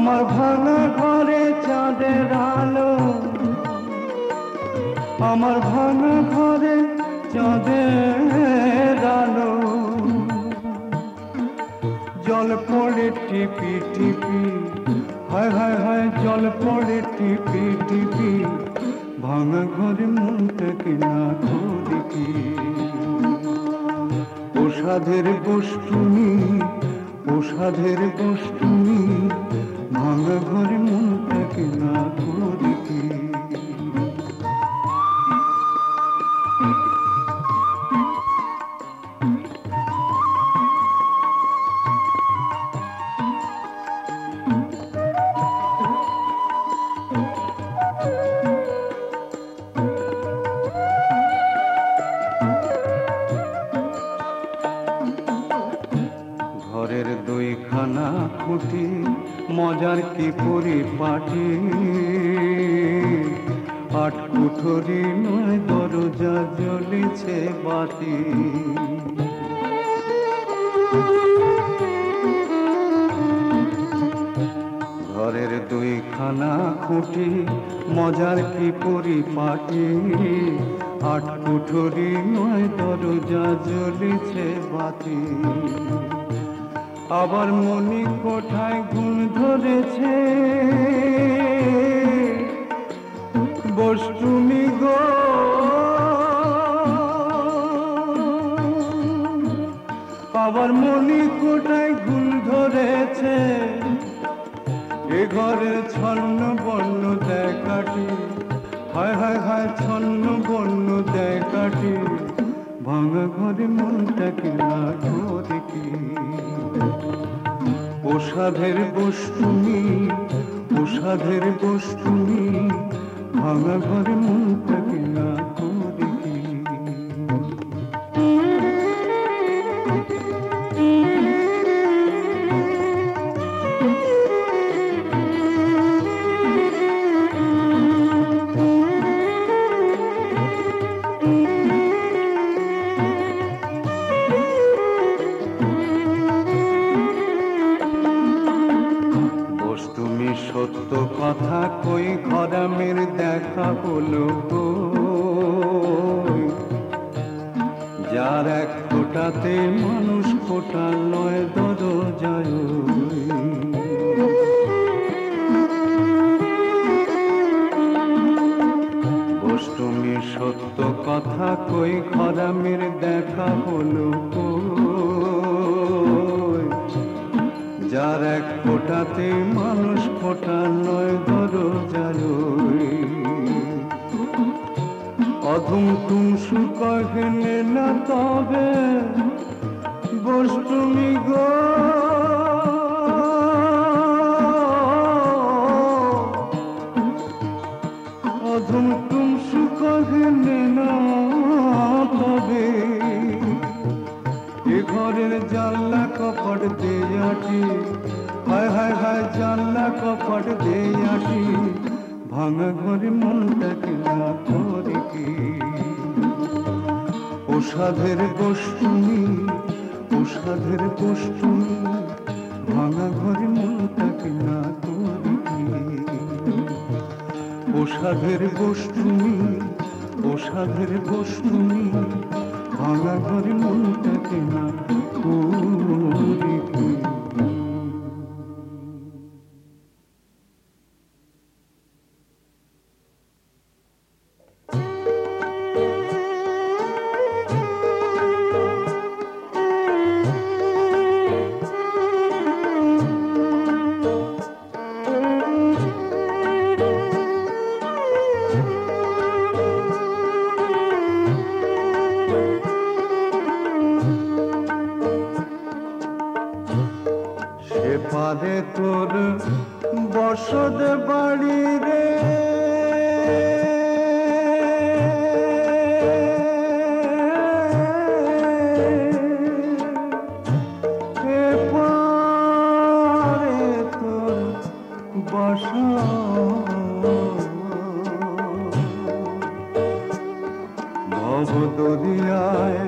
আমার ভাঙা ঘরে চাঁদের আলো। আমার ভাঙা ঘরে চাঁদের আলো। জল পড়ে টিপি টিপি, হায় হায় হায় জল পড়ে টিপি টিপি, ভাঙা ঘরে মনটাকে না কি? ওষাধের বস্তুনি ওষাধের বস্তুনি ভাঙা ঘরে মজার কি পরিপাটি? আট কুঠরি নয়, দরজা জ্বলেছে বাতি। ঘরের দুইখানা খুঁটি, মজার কি পরিপাটি? আট কুঠরি নয়, দরজা জ্বলেছে বাতি। আবার মনি বস্তুমি গো। আবার মনি কোঠায় ঘুম ধরেছে। এ ঘরে ছন্ন বন্য দেয় কাটি হায় হায় হায় ছন্ন বন্য দেয় কাটি ভাঙা ঘরে মনটাকে না কি? ওষাধের বস্তুনি ওষাধের ভাঙা ঘরে মনটাকে না। দেখা বাসা। ভব দরিয়ায়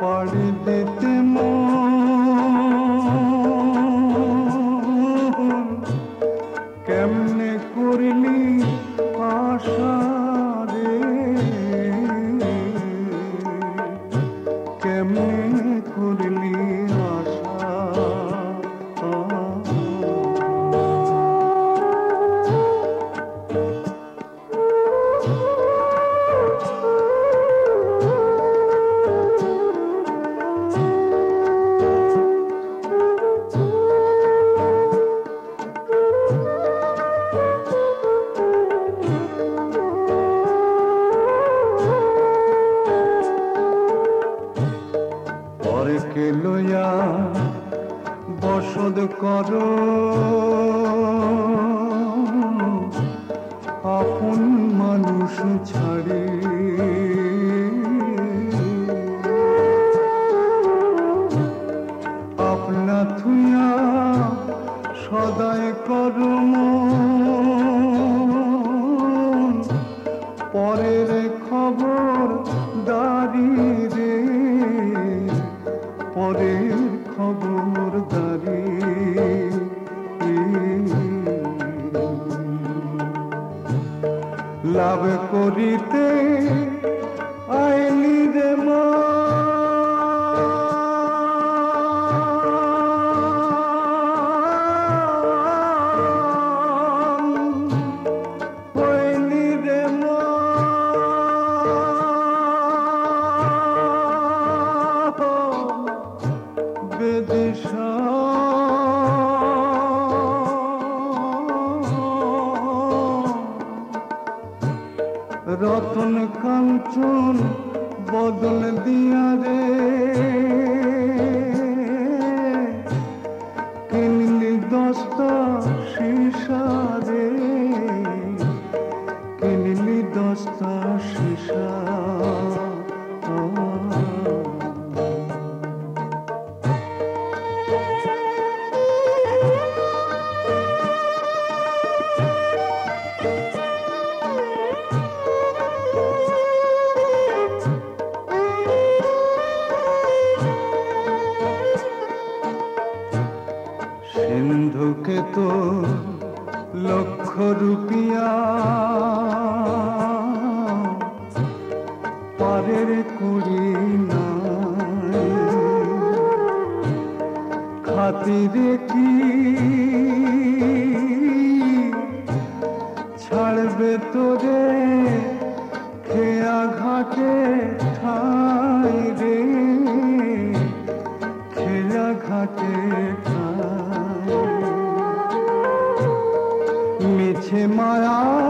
পাড়ি দিতে মন কর। মিছে মায়া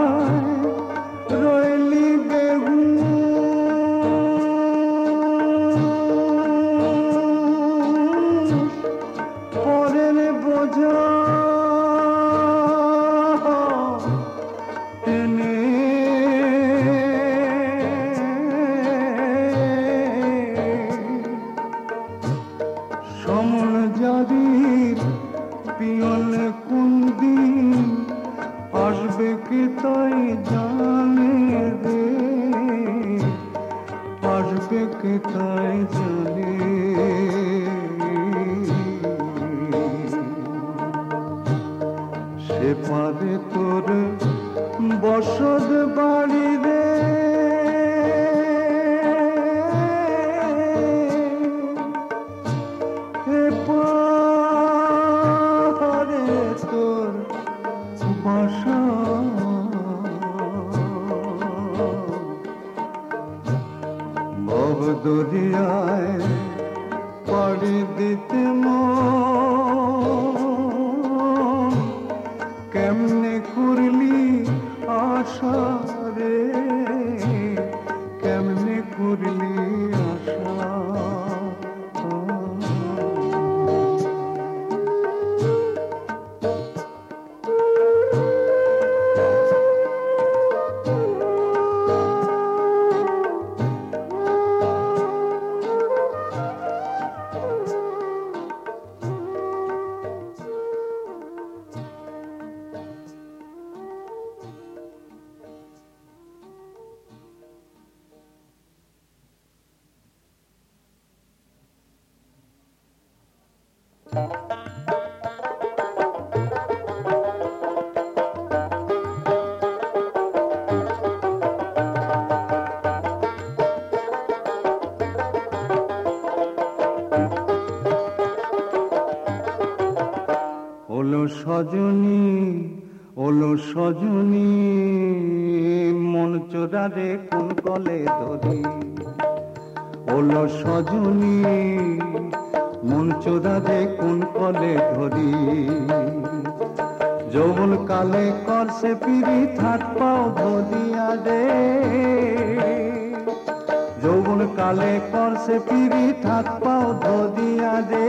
সে পারে তোর বসত বাড়ি তোর দরিয়ায় কলে ধরি। ওলো সজনী, মন রে কোন কলে ধরি। যৌবন কালে করছে পিড়ি থাক পাও ধরিয়া রে যৌবন কালে করছে পিড়ি থাক পাও ধরিয়া রে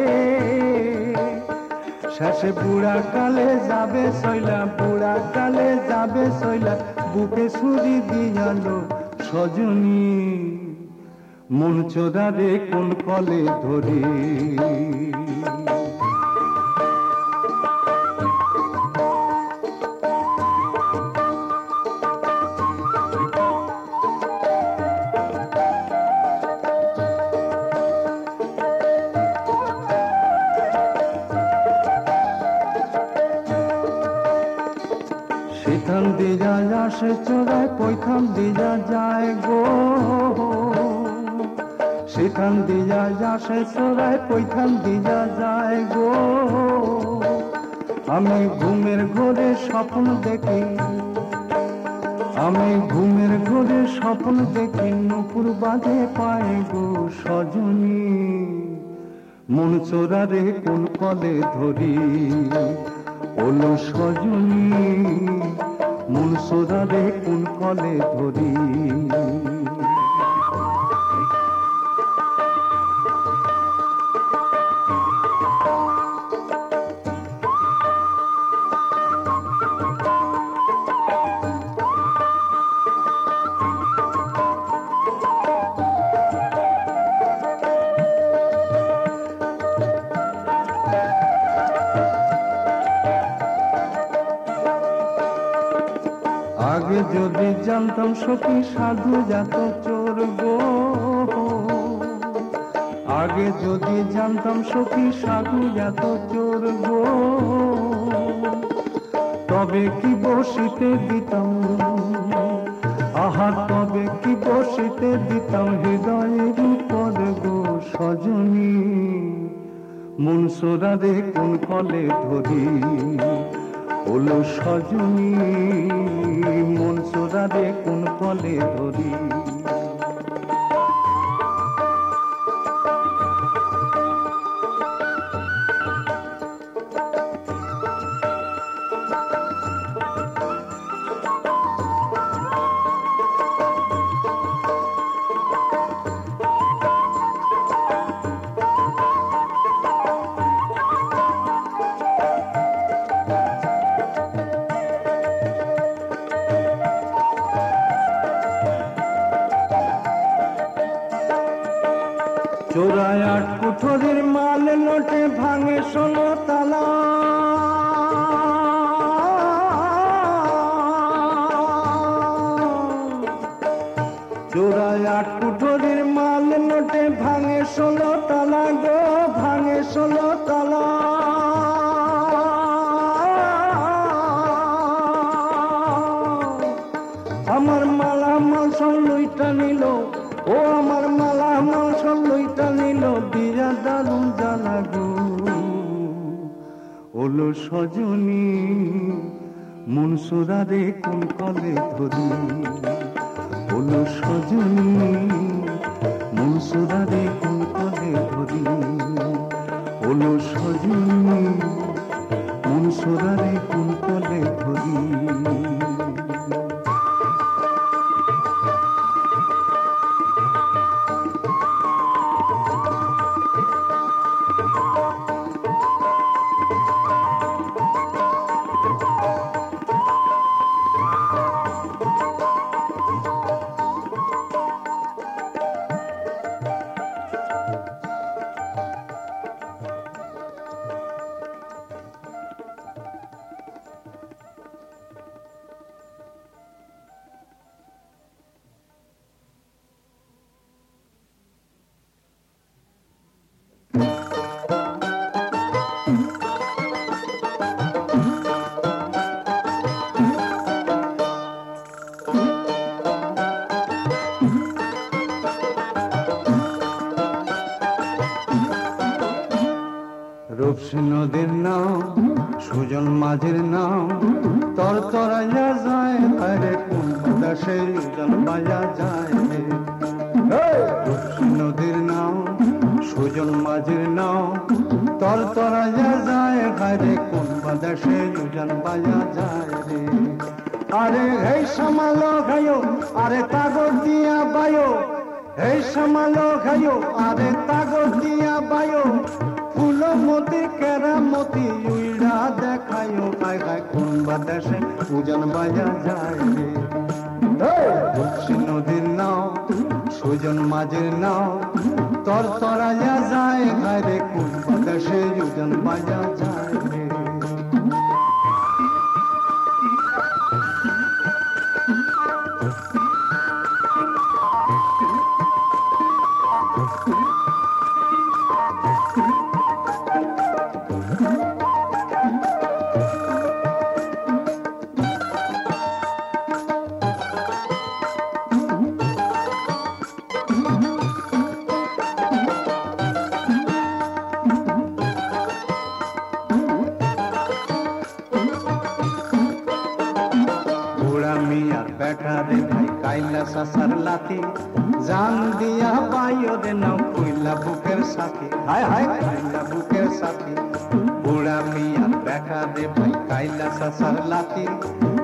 শেষে বুড়া কালে যাবে সইলা, বুড়া কালে যাবে সইলা, বুকে ছুরি দিয়ালো সজনী মন চোদারে কোন কলে ধরি? সেখান দিয়া আসে চোরায় পৈথান দিয়া যায় গো। সেখান দিয়া আসে চোরায় পৈথান দিয়া যায় গো। আমি ঘুমের ঘরে স্বপ্ন দেখি, আমি ঘুমের ঘরে স্বপ্ন দেখি, নুপুর বাঁধে পায় গো সজনী। মন চোরারে কোন কলে ধরি ওলো সজনী। মন চোরারে কোন কলে ধরি? জানতাম সখী সাধু যাত চোর গো। আগে যদি জানতাম সখী সাধু যাত চোর গো। তবে কি বসিতে দিতাম আহা, তবে কি বসিতে দিতাম হৃদয়ের উপর গো সজনী? মন সোরারে কোন কলে ধরি? ওলো সজনী মন সোরারে কোন কলে ধরি। ওলো সজনী, মন সোরারে কোন কলে ধরি। হলো সজনী সোরারে কোন কলে ধরি। হলো সজনী, মন রূপসী নদীর নাম সুজন মাঝির নাম তর তরাইয়া যায় আরে কোন দাসে জন্মাইয়া যায় রূপসী নদীর নাম সুজন মাঝির নাম তর তরাইয়া যায় আরে কোন দাসে জন্মাইয়া যায় রে। আরে এই সামালো গায়ো আরে কাগজ দিয়া বায়ো। এই সামালো খাইও আরে তাগর দিয়া বায়ো। ফুলমতি, কেরামতি, উইড়া দেখায়ও খাই খাই কোন বাতাসে উজান বাজা যায়? রে নদীর নাও, সুজন মাঝের নাও তর তরাইয়া যায় খাই রে, কোন বাতাসে উজান বাজা যায়? বেটা রে ভাই, কাইলা সাসার লাতি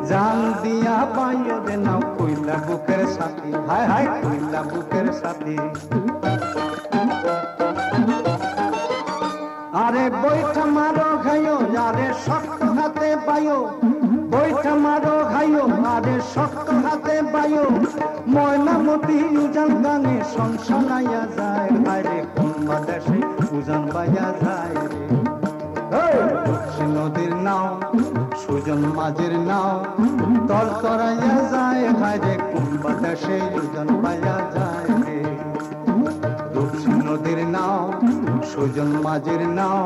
জান দিয়া পাইও রে নাও কইলা বুকের সাথে। হায় হায় কইলা বুকের সাথে। আরে বইটা মারো খাইও আরে শক্ত হাতে পাইও। বইটা মারো খাইও আরে শক্ত হাতে পাইও। ময়নামতি উজান গানে সংসারাইয়া যায়। আরে কোন বাতাসে উজান বাইয়া যায় রে। নদীর নাও, সুজন মাঝের নাও, তল করাইয়া যায়, হায় কুম্বাটা সেই দুজন পাইয়া যায় দক্ষিণ নদীর নাও, সুজন মাঝের নাও,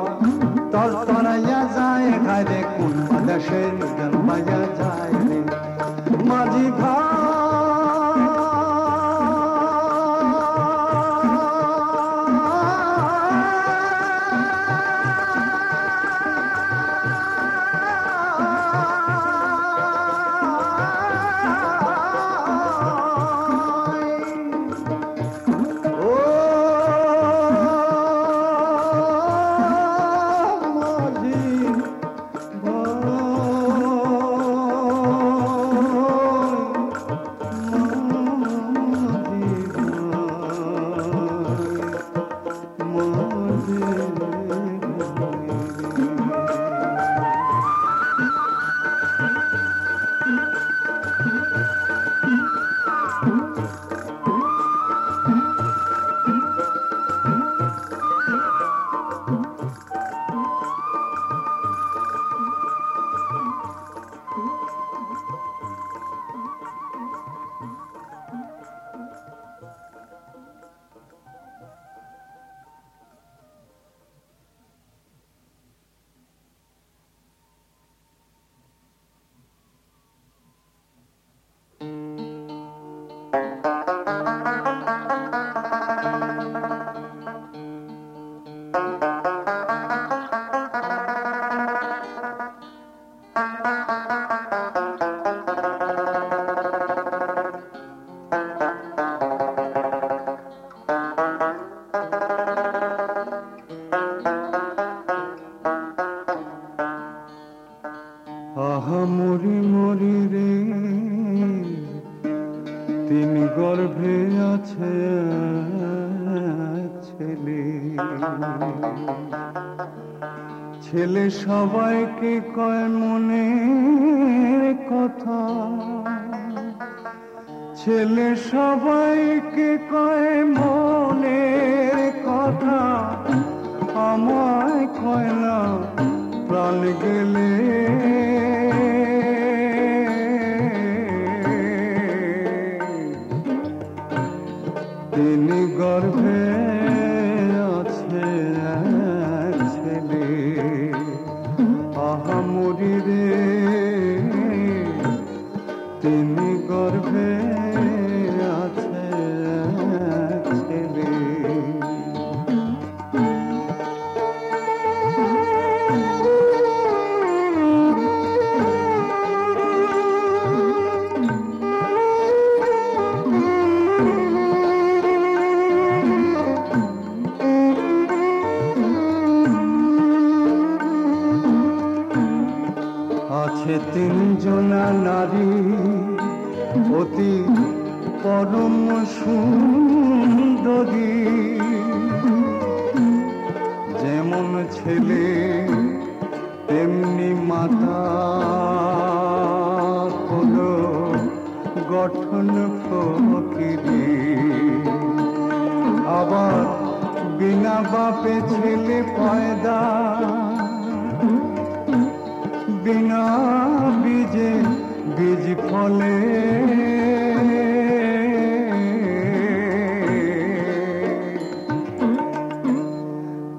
তল করাইয়া যায় ঘারে কুম্বাটা সেই দুজন পাইয়া যায় ছেলে সবাইকে কয় মনে কথা। ছেলে সবাইকে বাপে ছেলে পয়দা। বিনা বীজে বীজ ফলে।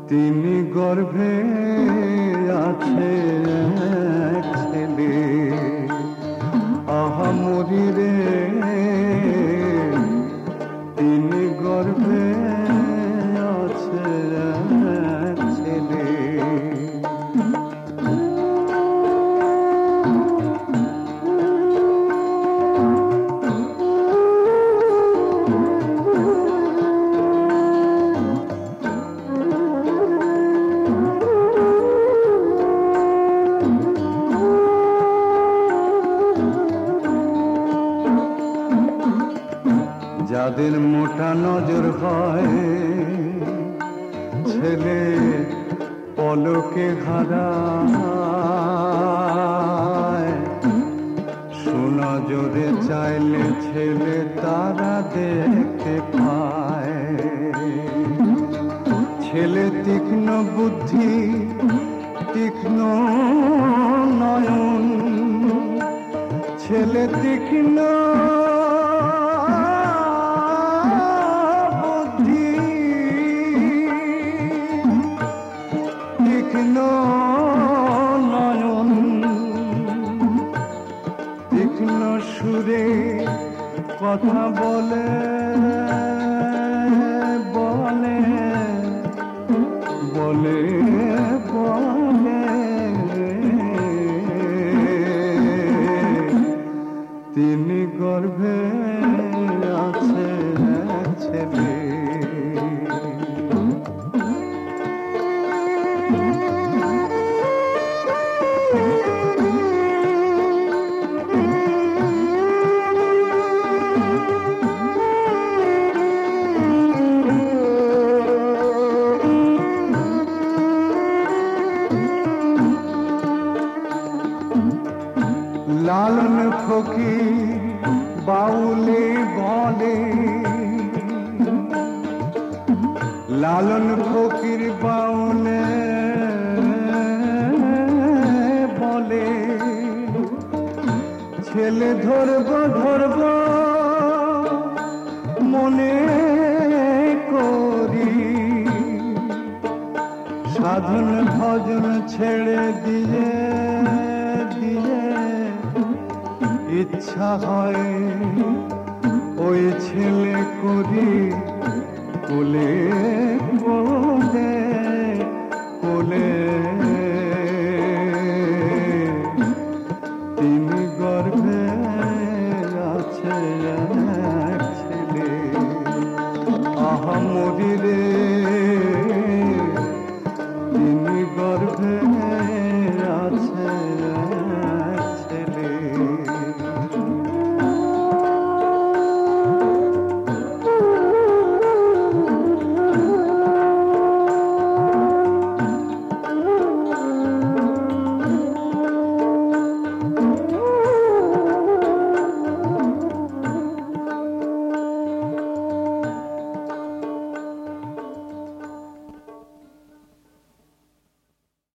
তিনি গর্ভে